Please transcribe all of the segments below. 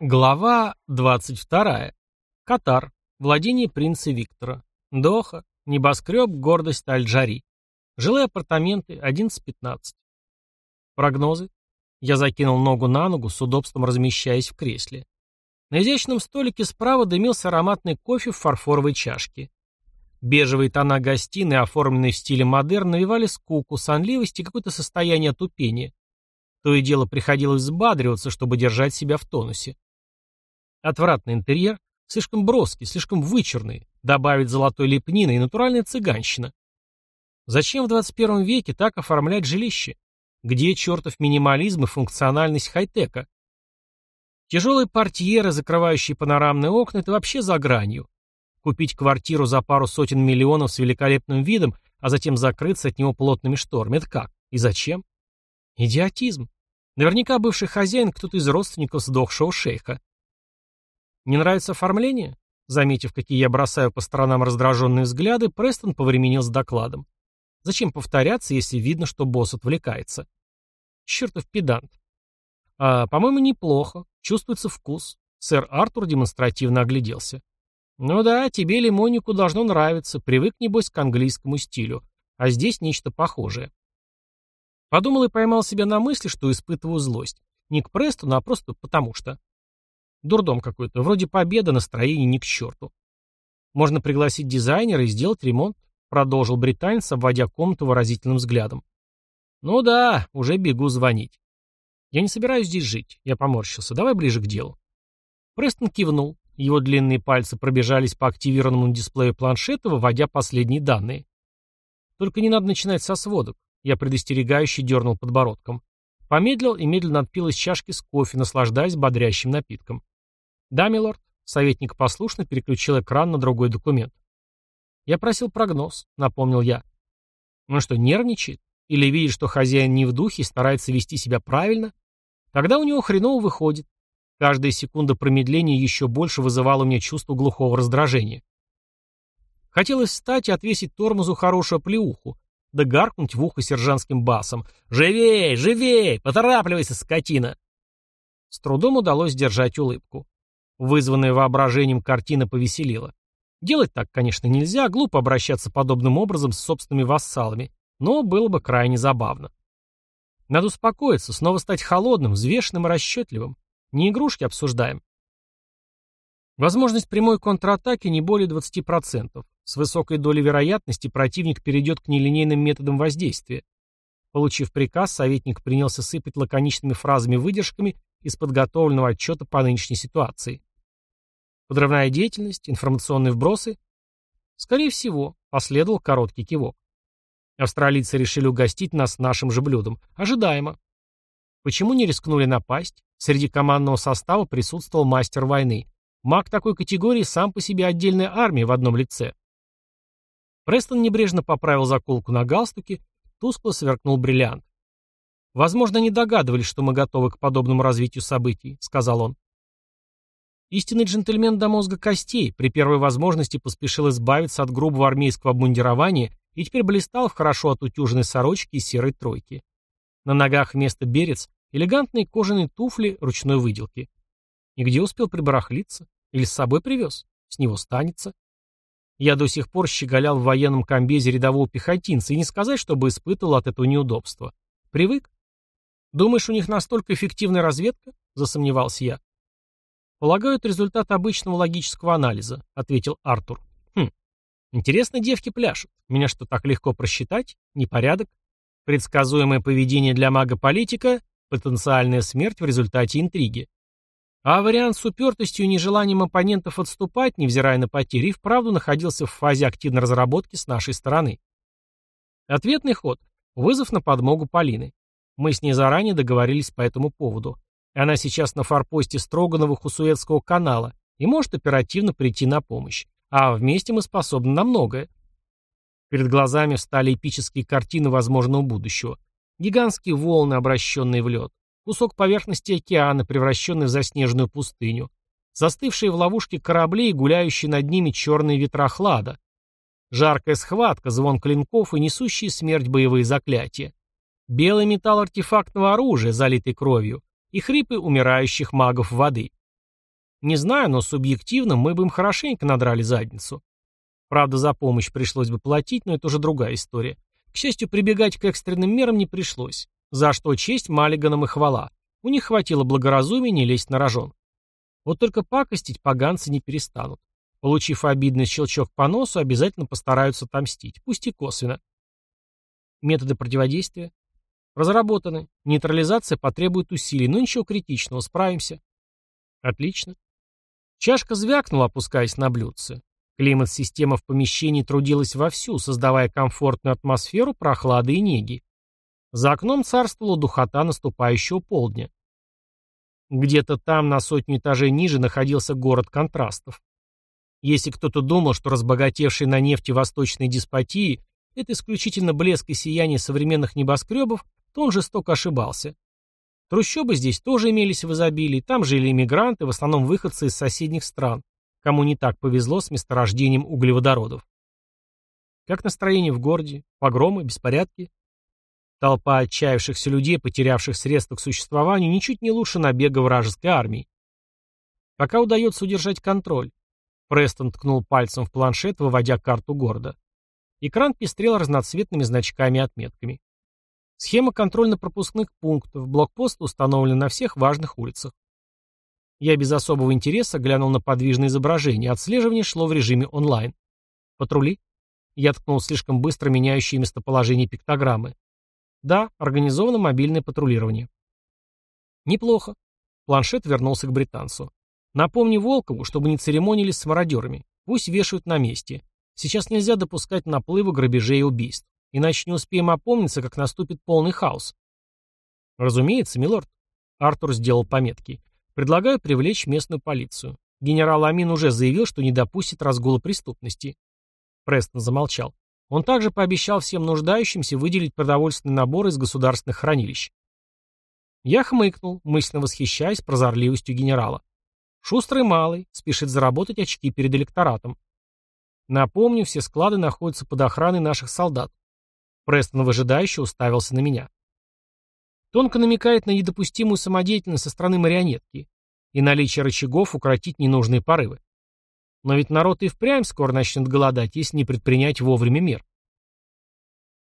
Глава 22. Катар. Владение принца Виктора. Доха. Небоскреб. Гордость Аль-Джари. Жилые апартаменты. 11.15. Прогнозы. Я закинул ногу на ногу, с удобством размещаясь в кресле. На изящном столике справа дымился ароматный кофе в фарфоровой чашке. Бежевые тона гостиной, оформленные в стиле модерн, навевали скуку, сонливость и какое-то состояние отупения. То и дело приходилось взбадриваться, чтобы держать себя в тонусе. Отвратный интерьер, слишком броский, слишком вычурный, добавить золотой лепнины и натуральная цыганщина. Зачем в 21 веке так оформлять жилище? Где чертов минимализм и функциональность хай-тека? Тяжелые портьеры, закрывающие панорамные окна, это вообще за гранью. Купить квартиру за пару сотен миллионов с великолепным видом, а затем закрыться от него плотными шторами. Это как? И зачем? Идиотизм. Наверняка бывший хозяин кто-то из родственников сдохшего шейха. «Не нравится оформление?» Заметив, какие я бросаю по сторонам раздраженные взгляды, Престон повременил с докладом. Зачем повторяться, если видно, что босс отвлекается? Чертов педант. А, по-моему, неплохо. Чувствуется вкус. Сэр Артур демонстративно огляделся. Ну да, тебе лимонику должно нравиться. Привык, небось, к английскому стилю. А здесь нечто похожее. Подумал и поймал себя на мысли, что испытываю злость. Не к Престону, а просто потому что. Дурдом какой-то. Вроде победа, настроение ни к черту. Можно пригласить дизайнера и сделать ремонт, продолжил британец, обводя комнату выразительным взглядом. Ну да, уже бегу звонить. Я не собираюсь здесь жить. Я поморщился. Давай ближе к делу. Престон кивнул. Его длинные пальцы пробежались по активированному дисплею планшета, выводя последние данные. Только не надо начинать со сводок. Я предостерегающе дернул подбородком. Помедлил и медленно отпил из чашки с кофе, наслаждаясь бодрящим напитком. «Да, милорд». Советник послушно переключил экран на другой документ. «Я просил прогноз», — напомнил я. «Ну что, нервничает? Или видит, что хозяин не в духе и старается вести себя правильно? Тогда у него хреново выходит. Каждая секунда промедления еще больше вызывала у меня чувство глухого раздражения. Хотелось встать и отвесить тормозу хорошую плеуху, да гаркнуть в ухо сержантским басом. «Живей! Живей! Поторапливайся, скотина!» С трудом удалось держать улыбку. Вызванная воображением картина повеселила. Делать так, конечно, нельзя, глупо обращаться подобным образом с собственными вассалами, но было бы крайне забавно. Надо успокоиться, снова стать холодным, взвешенным и расчетливым. Не игрушки обсуждаем. Возможность прямой контратаки не более 20%. С высокой долей вероятности противник перейдет к нелинейным методам воздействия. Получив приказ, советник принялся сыпать лаконичными фразами-выдержками из подготовленного отчета по нынешней ситуации. Подрывная деятельность, информационные вбросы? Скорее всего, последовал короткий кивок. Австралийцы решили угостить нас нашим же блюдом. Ожидаемо. Почему не рискнули напасть? Среди командного состава присутствовал мастер войны. Маг такой категории сам по себе отдельная армия в одном лице. Престон небрежно поправил заколку на галстуке, тускло сверкнул бриллиант. «Возможно, не догадывались, что мы готовы к подобному развитию событий», — сказал он. Истинный джентльмен до мозга костей при первой возможности поспешил избавиться от грубого армейского обмундирования и теперь блистал в хорошо отутюженной сорочке и серой тройке. На ногах вместо берец элегантные кожаные туфли ручной выделки. И где успел прибарахлиться? Или с собой привез? С него станется? Я до сих пор щеголял в военном комбезе рядового пехотинца, и не сказать, чтобы испытывал от этого неудобства. Привык? Думаешь, у них настолько эффективная разведка? Засомневался я. «Полагаю, это результат обычного логического анализа», — ответил Артур. «Хм. Интересно, девки пляшут. Меня что, так легко просчитать? Непорядок? Предсказуемое поведение для мага-политика — потенциальная смерть в результате интриги. А вариант с упертостью и нежеланием оппонентов отступать, невзирая на потери, вправду находился в фазе активной разработки с нашей стороны. Ответный ход — вызов на подмогу Полины. Мы с ней заранее договорились по этому поводу. Она сейчас на форпосте Строгановых у Суэцкого канала и может оперативно прийти на помощь. А вместе мы способны на многое. Перед глазами встали эпические картины возможного будущего. Гигантские волны, обращенные в лед. Кусок поверхности океана, превращенный в заснеженную пустыню. Застывшие в ловушке корабли и гуляющие над ними черные ветра хлада. Жаркая схватка, звон клинков и несущие смерть боевые заклятия. Белый металл артефактного оружия, залитый кровью и хрипы умирающих магов воды. Не знаю, но субъективно мы бы им хорошенько надрали задницу. Правда, за помощь пришлось бы платить, но это уже другая история. К счастью, прибегать к экстренным мерам не пришлось. За что честь Маллиганам и хвала. У них хватило благоразумия не лезть на рожон. Вот только пакостить поганцы не перестанут. Получив обидный щелчок по носу, обязательно постараются отомстить, пусть и косвенно. Методы противодействия? Разработаны. Нейтрализация потребует усилий, но ничего критичного, справимся. Отлично. Чашка звякнула, опускаясь на блюдце. Климат-система в помещении трудилась вовсю, создавая комфортную атмосферу прохлады и неги. За окном царствовала духота наступающего полдня. Где-то там, на сотню этажей ниже, находился город контрастов. Если кто-то думал, что разбогатевшие на нефти восточные деспотии – это исключительно блеск и сияние современных небоскребов, то он жестоко ошибался. Трущобы здесь тоже имелись в изобилии, там жили иммигранты, в основном выходцы из соседних стран, кому не так повезло с месторождением углеводородов. Как настроение в городе? Погромы, беспорядки? Толпа отчаявшихся людей, потерявших средства к существованию, ничуть не лучше набега вражеской армии. Пока удается удержать контроль. Престон ткнул пальцем в планшет, выводя карту города. Экран пестрел разноцветными значками и отметками. Схема контрольно-пропускных пунктов, блокпост установлен на всех важных улицах. Я без особого интереса глянул на подвижное изображение, отслеживание шло в режиме онлайн. Патрули? Я ткнул слишком быстро меняющие местоположение пиктограммы. Да, организовано мобильное патрулирование. Неплохо. Планшет вернулся к британцу. Напомни Волкову, чтобы не церемонились с мародерами. Пусть вешают на месте. Сейчас нельзя допускать наплыва грабежей и убийств. Иначе не успеем опомниться, как наступит полный хаос. Разумеется, милорд. Артур сделал пометки. Предлагаю привлечь местную полицию. Генерал Амин уже заявил, что не допустит разгула преступности. Престон замолчал. Он также пообещал всем нуждающимся выделить продовольственный набор из государственных хранилищ. Я хмыкнул, мысленно восхищаясь прозорливостью генерала. Шустрый малый, спешит заработать очки перед электоратом. Напомню, все склады находятся под охраной наших солдат. Престон выжидающе уставился на меня. Тонко намекает на недопустимую самодеятельность со стороны марионетки и наличие рычагов укротить ненужные порывы. Но ведь народ и впрямь скоро начнет голодать, если не предпринять вовремя мер.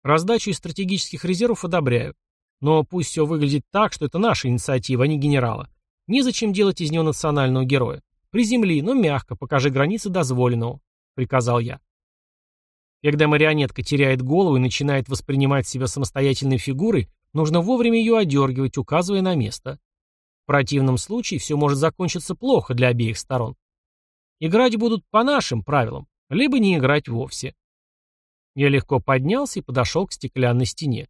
Раздачу из стратегических резервов одобряю. Но пусть все выглядит так, что это наша инициатива, а не генерала. Незачем делать из него национального героя. Приземли, но мягко, покажи границы дозволенного, приказал я. Когда марионетка теряет голову и начинает воспринимать себя самостоятельной фигурой, нужно вовремя ее одергивать, указывая на место. В противном случае все может закончиться плохо для обеих сторон. Играть будут по нашим правилам, либо не играть вовсе. Я легко поднялся и подошел к стеклянной стене.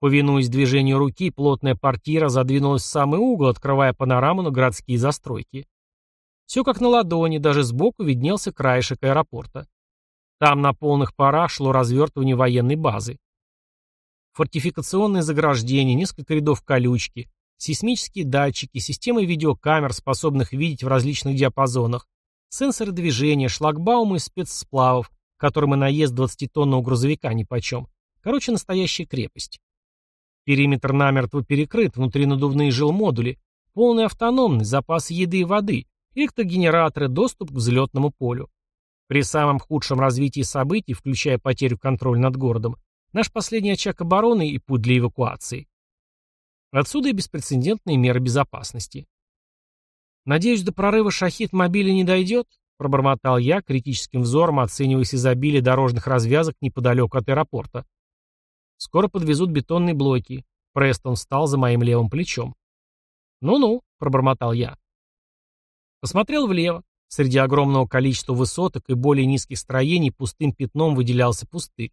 Повинуясь движению руки, плотная портьера задвинулась в самый угол, открывая панораму на городские застройки. Все как на ладони, даже сбоку виднелся краешек аэропорта. Там на полных парах шло развертывание военной базы. Фортификационные заграждения, несколько рядов колючки, сейсмические датчики, системы видеокамер, способных видеть в различных диапазонах, Сенсоры движения, шлагбаумы из спецсплавов, которым и наезд 20-тонного грузовика нипочем. Короче, настоящая крепость. Периметр намертво перекрыт, внутри надувные жилмодули, полная автономность, запас еды и воды, электрогенераторы, доступ к взлетному полю. При самом худшем развитии событий, включая потерю контроля над городом, наш последний очаг обороны и путь для эвакуации. Отсюда и беспрецедентные меры безопасности. «Надеюсь, до прорыва шахид мобиля не дойдет?» — пробормотал я, критическим взором оцениваясь изобилие дорожных развязок неподалеку от аэропорта. «Скоро подвезут бетонные блоки». Престон встал за моим левым плечом. «Ну-ну», — пробормотал я. Посмотрел влево. Среди огромного количества высоток и более низких строений пустым пятном выделялся пустырь.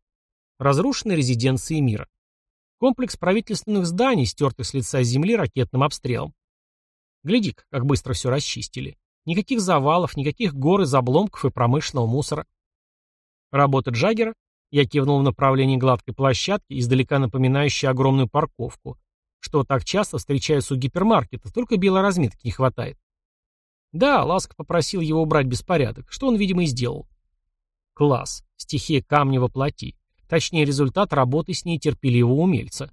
Разрушенные резиденции мира. Комплекс правительственных зданий, стертых с лица земли ракетным обстрелом. гляди как быстро все расчистили. Никаких завалов, никаких гор из обломков и промышленного мусора. Работа Джаггера я кивнул в направлении гладкой площадки, издалека напоминающей огромную парковку, что так часто встречаются у гипермаркетов, только белой разметки не хватает. Да, Ласк попросил его убрать беспорядок, что он, видимо, и сделал. Класс. Стихия камня воплоти. Точнее, результат работы с ней терпеливого умельца.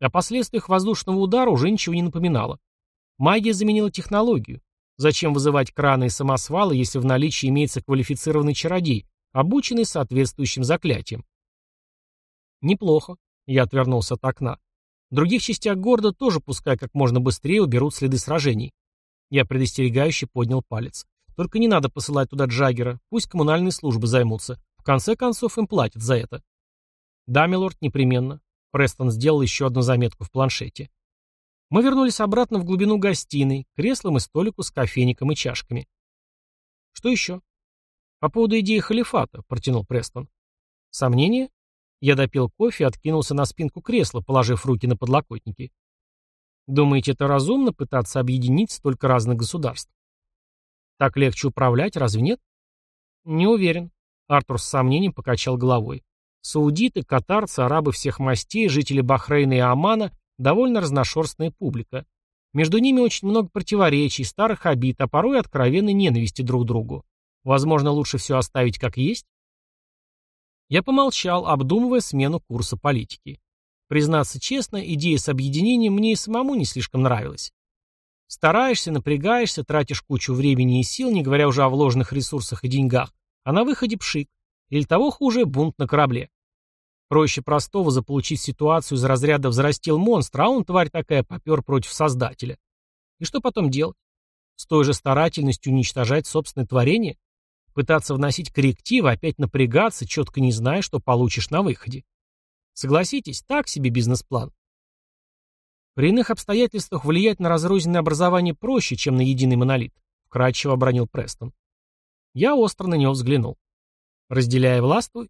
О последствиях воздушного удара уже ничего не напоминало. Магия заменила технологию. Зачем вызывать краны и самосвалы, если в наличии имеется квалифицированный чародей, обученный соответствующим заклятием? Неплохо. Я отвернулся от окна. В других частях города тоже пускай как можно быстрее уберут следы сражений. Я предостерегающе поднял палец. Только не надо посылать туда Джаггера, пусть коммунальные службы займутся. В конце концов им платят за это. Да, милорд, непременно. Престон сделал еще одну заметку в планшете. Мы вернулись обратно в глубину гостиной, к креслам и столику с кофейником и чашками. Что еще? По поводу идеи халифата, протянул Престон. Сомнения? Я допил кофе и откинулся на спинку кресла, положив руки на подлокотники. Думаете, это разумно пытаться объединить столько разных государств? Так легче управлять, разве нет? Не уверен. Артур с сомнением покачал головой. Саудиты, катарцы, арабы всех мастей, жители Бахрейна и Омана – довольно разношерстная публика. Между ними очень много противоречий, старых обид, а порой откровенной ненависти друг к другу. Возможно, лучше все оставить как есть? Я помолчал, обдумывая смену курса политики. Признаться честно, идея с объединением мне и самому не слишком нравилась. Стараешься, напрягаешься, тратишь кучу времени и сил, не говоря уже о вложенных ресурсах и деньгах, а на выходе пшик. Или того хуже, бунт на корабле. Проще простого заполучить ситуацию из разряда «взрастил монстр», а он, тварь такая, попер против Создателя. И что потом делать? С той же старательностью уничтожать собственное творение? Пытаться вносить коррективы, опять напрягаться, четко не зная, что получишь на выходе. Согласитесь, так себе бизнес-план. При иных обстоятельствах влиять на разрозненное образование проще, чем на единый монолит, вкратчиво обронил Престон. Я остро на него взглянул. Разделяя властвуй?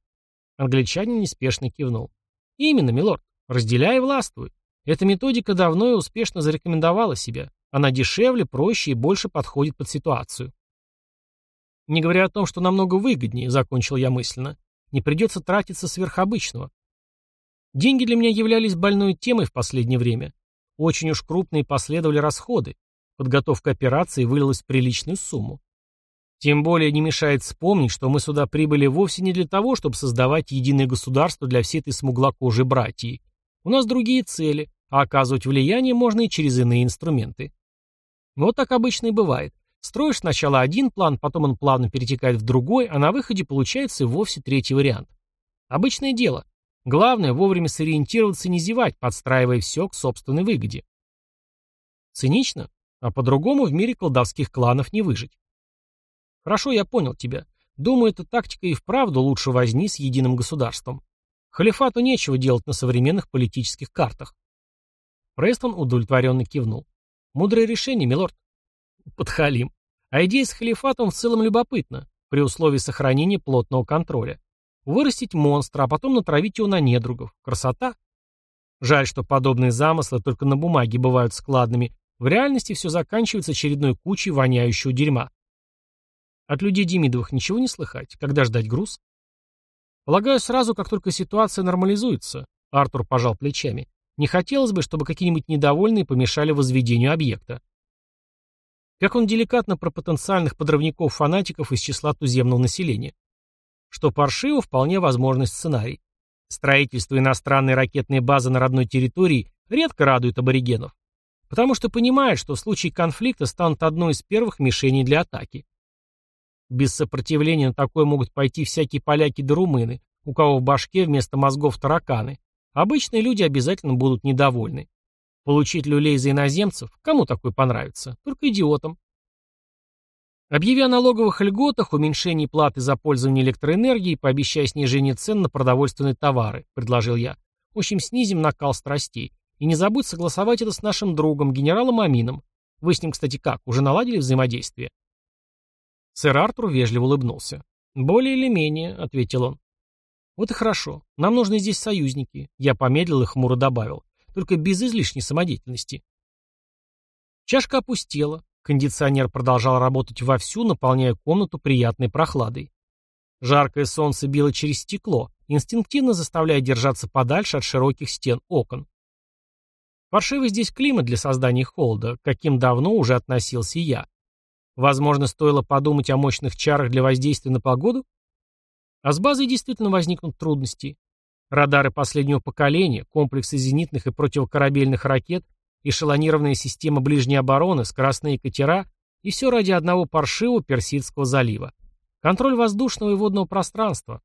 Англичанин неспешно кивнул. Именно, милорд, разделяя властвуй. Эта методика давно и успешно зарекомендовала себя. Она дешевле, проще и больше подходит под ситуацию. Не говоря о том, что намного выгоднее, закончил я мысленно, не придется тратиться сверхобычного. Деньги для меня являлись больной темой в последнее время. Очень уж крупные последовали расходы. Подготовка операции вылилась в приличную сумму. Тем более не мешает вспомнить, что мы сюда прибыли вовсе не для того, чтобы создавать единое государство для всей этой смуглокожей братьи. У нас другие цели, а оказывать влияние можно и через иные инструменты. Вот так обычно и бывает. Строишь сначала один план, потом он плавно перетекает в другой, а на выходе получается вовсе третий вариант. Обычное дело. Главное вовремя сориентироваться и не зевать, подстраивая все к собственной выгоде. Цинично, а по-другому в мире колдовских кланов не выжить. Хорошо, я понял тебя. Думаю, эта тактика и вправду лучше возни с единым государством. Халифату нечего делать на современных политических картах. Престон удовлетворенно кивнул. Мудрое решение, милорд. Подхалим. А идея с халифатом в целом любопытна, при условии сохранения плотного контроля. Вырастить монстра, а потом натравить его на недругов. Красота. Жаль, что подобные замыслы только на бумаге бывают складными. В реальности все заканчивается очередной кучей воняющего дерьма. От людей Демидовых ничего не слыхать. Когда ждать груз? Полагаю, сразу, как только ситуация нормализуется. Артур пожал плечами. Не хотелось бы, чтобы какие-нибудь недовольные помешали возведению объекта. Как он деликатно про потенциальных подрывников-фанатиков из числа туземного населения. Что паршиво, вполне возможный сценарий. Строительство иностранной ракетной базы на родной территории редко радует аборигенов, потому что понимают, что в случае конфликта станут одной из первых мишеней для атаки. Без сопротивления на такое могут пойти всякие поляки да румыны, у кого в башке вместо мозгов тараканы. Обычные люди обязательно будут недовольны. Получить люлей за иноземцев? Кому такой понравится? Только идиотам. Объявя о налоговых льготах, уменьшении платы за пользование электроэнергией, пообещая снижение цен на продовольственные товары, предложил я. В общем, снизим накал страстей. И не забудь согласовать это с нашим другом, генералом Амином. Вы с ним, кстати, как, уже наладили взаимодействие? Сэр Артур вежливо улыбнулся. «Более или менее», — ответил он. «Вот и хорошо. Нам нужны здесь союзники», — я помедлил и хмуро добавил только без излишней самодеятельности. Чашка опустела, кондиционер продолжал работать вовсю, наполняя комнату приятной прохладой. Жаркое солнце било через стекло, инстинктивно заставляя держаться подальше от широких стен окон. Паршивый здесь климат для создания холода, каким давно уже относился я. Возможно, стоило подумать о мощных чарах для воздействия на погоду? А с базой действительно возникнут трудности. Радары последнего поколения, комплексы зенитных и противокорабельных ракет, эшелонированная система ближней обороны, скоростные катера И все ради одного паршивого Персидского залива. Контроль воздушного и водного пространства.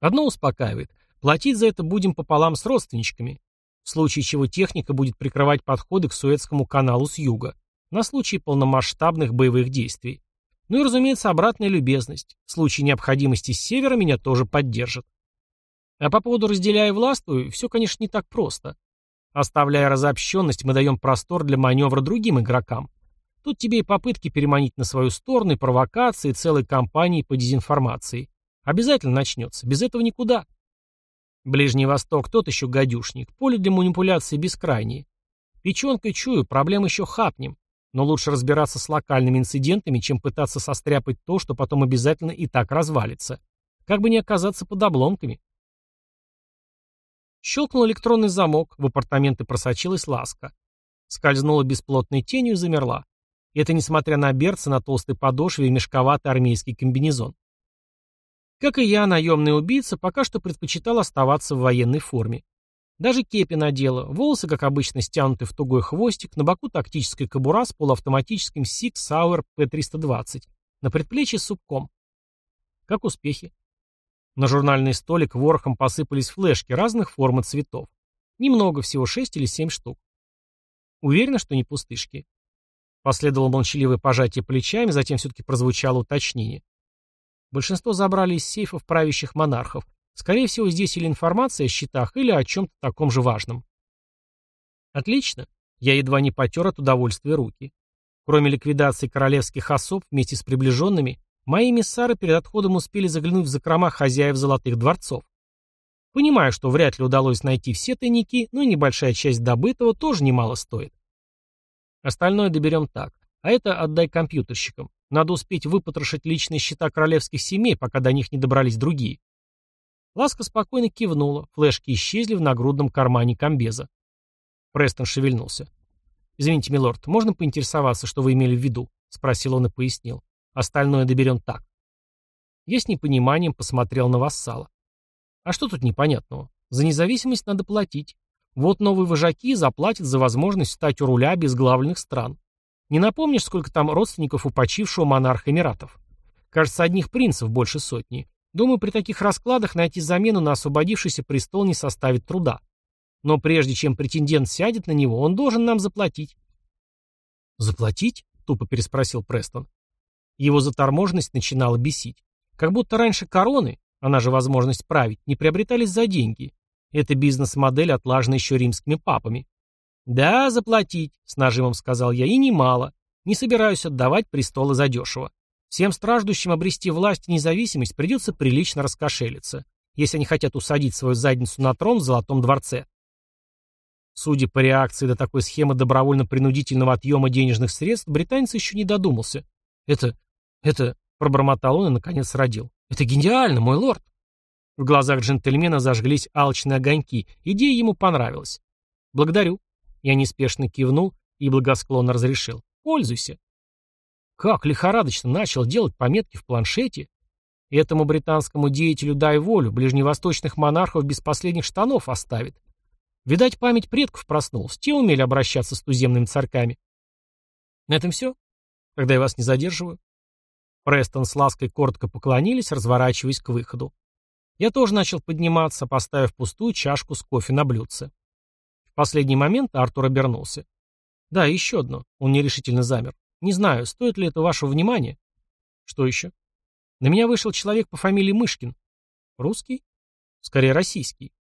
Одно успокаивает. Платить за это будем пополам с родственничками. В случае чего техника будет прикрывать подходы к Суэцкому каналу с юга. На случай полномасштабных боевых действий. Ну и, разумеется, обратная любезность. В случае необходимости с севера меня тоже поддержат. А по поводу «разделяя властвую» все, конечно, не так просто. Оставляя разобщенность, мы даем простор для маневра другим игрокам. Тут тебе и попытки переманить на свою сторону, и провокации, и целой кампании по дезинформации. Обязательно начнется. Без этого никуда. Ближний Восток тот еще гадюшник. Поле для манипуляции бескрайнее. Печенкой чую, проблем еще хапнем. Но лучше разбираться с локальными инцидентами, чем пытаться состряпать то, что потом обязательно и так развалится. Как бы не оказаться под обломками. Щелкнул электронный замок, в апартаменты просочилась ласка. Скользнула бесплотной тенью и замерла. И это несмотря на берцы на толстой подошве и мешковатый армейский комбинезон. Как и я, наемный убийца, пока что предпочитал оставаться в военной форме. Даже кепи надела, волосы, как обычно, стянуты в тугой хвостик, на боку тактическая кобура с полуавтоматическим Sig Sauer P320, на предплечье субком. Как успехи? На журнальный столик ворохом посыпались флешки разных форм и цветов. Немного, всего шесть или семь штук. Уверена, что не пустышки. Последовало молчаливое пожатие плечами, затем все-таки прозвучало уточнение. Большинство забрали из сейфов правящих монархов. Скорее всего, здесь или информация о счетах, или о чем-то таком же важном. Отлично. Я едва не потер от удовольствия руки. Кроме ликвидации королевских особ вместе с приближенными, Мои миссары перед отходом успели заглянуть в закрома хозяев золотых дворцов. Понимаю, что вряд ли удалось найти все тайники, но и небольшая часть добытого тоже немало стоит. Остальное доберем так. А это отдай компьютерщикам. Надо успеть выпотрошить личные счета королевских семей, пока до них не добрались другие. Ласка спокойно кивнула, флешки исчезли в нагрудном кармане комбеза. Престон шевельнулся. «Извините, милорд, можно поинтересоваться, что вы имели в виду?» — спросил он и пояснил. Остальное доберем так. Я с непониманием посмотрел на вассала. А что тут непонятного? За независимость надо платить. Вот новые вожаки заплатят за возможность стать у руля обезглавленных стран. Не напомнишь, сколько там родственников у почившего монарха Эмиратов? Кажется, одних принцев больше сотни. Думаю, при таких раскладах найти замену на освободившийся престол не составит труда. Но прежде чем претендент сядет на него, он должен нам заплатить. «Заплатить?» — тупо переспросил Престон. Его заторможенность начинала бесить. Как будто раньше короны, она же возможность править, не приобретались за деньги. Эта бизнес-модель отлажена еще римскими папами. «Да, заплатить», — с нажимом сказал я, — «и немало. Не собираюсь отдавать престолы задешево. Всем страждущим обрести власть и независимость придется прилично раскошелиться, если они хотят усадить свою задницу на трон в Золотом дворце». Судя по реакции до такой схемы добровольно-принудительного отъема денежных средств, британец еще не додумался. Это «Это...» — пробормотал он и, наконец, родил. «Это гениально, мой лорд!» В глазах джентльмена зажглись алчные огоньки. Идея ему понравилась. «Благодарю». Я неспешно кивнул и благосклонно разрешил. «Пользуйся». Как лихорадочно начал делать пометки в планшете. Этому британскому деятелю дай волю, ближневосточных монархов без последних штанов оставит. Видать, память предков проснулась, те умели обращаться с туземными царьками. На этом все? Тогда я вас не задерживаю. Престон с лаской коротко поклонились, разворачиваясь к выходу. Я тоже начал подниматься, поставив пустую чашку с кофе на блюдце. В последний момент Артур обернулся. «Да, еще одно». Он нерешительно замер. «Не знаю, стоит ли это вашего внимания?» «Что еще?» «На меня вышел человек по фамилии Мышкин». «Русский?» «Скорее, российский».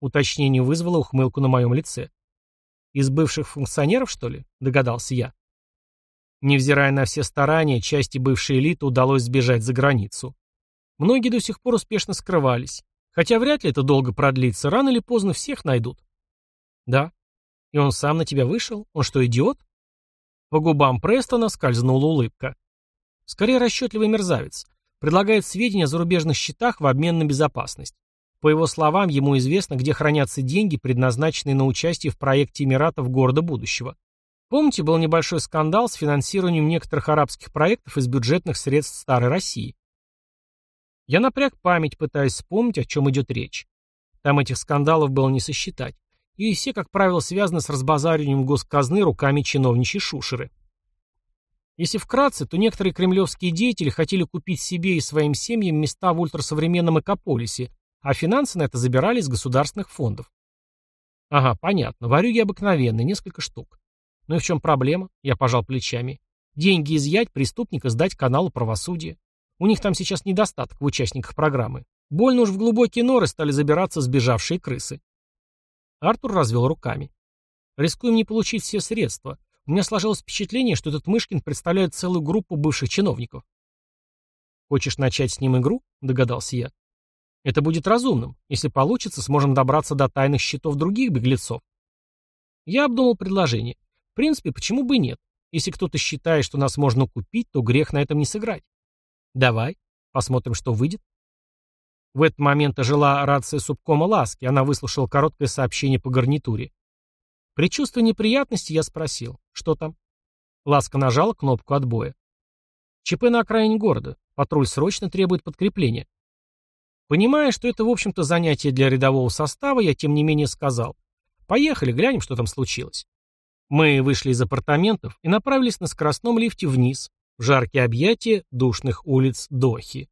Уточнение вызвало ухмылку на моем лице. «Из бывших функционеров, что ли?» — догадался я. Невзирая на все старания, части бывшей элиты удалось сбежать за границу. Многие до сих пор успешно скрывались. Хотя вряд ли это долго продлится, рано или поздно всех найдут. Да. И он сам на тебя вышел? Он что, идиот? По губам Престона скользнула улыбка. Скорее расчетливый мерзавец. Предлагает сведения о зарубежных счетах в обмен на безопасность. По его словам, ему известно, где хранятся деньги, предназначенные на участие в проекте Эмиратов города будущего. Помните, был небольшой скандал с финансированием некоторых арабских проектов из бюджетных средств Старой России? Я напряг память, пытаясь вспомнить, о чем идет речь. Там этих скандалов было не сосчитать. И все, как правило, связаны с разбазариванием госказны руками чиновничьей шушеры. Если вкратце, то некоторые кремлевские деятели хотели купить себе и своим семьям места в ультрасовременном экополисе, а финансы на это забирали из государственных фондов. Ага, понятно. Варюги обыкновенные, несколько штук. Ну и в чем проблема? Я пожал плечами. Деньги изъять, преступника сдать каналу правосудия. У них там сейчас недостаток в участниках программы. Больно уж в глубокие норы стали забираться сбежавшие крысы. Артур развел руками. Рискуем не получить все средства. У меня сложилось впечатление, что этот Мышкин представляет целую группу бывших чиновников. «Хочешь начать с ним игру?» – догадался я. «Это будет разумным. Если получится, сможем добраться до тайных счетов других беглецов». Я обдумал предложение. В принципе, почему бы нет? Если кто-то считает, что нас можно купить, то грех на этом не сыграть. Давай, посмотрим, что выйдет. В этот момент ожила рация субкома Ласки, она выслушала короткое сообщение по гарнитуре. При чувстве неприятности я спросил, что там? Ласка нажала кнопку отбоя. ЧП на окраине города. Патруль срочно требует подкрепления. Понимая, что это, в общем-то, занятие для рядового состава, я, тем не менее, сказал. Поехали, глянем, что там случилось. Мы вышли из апартаментов и направились на скоростном лифте вниз, в жаркие объятия душных улиц Дохи.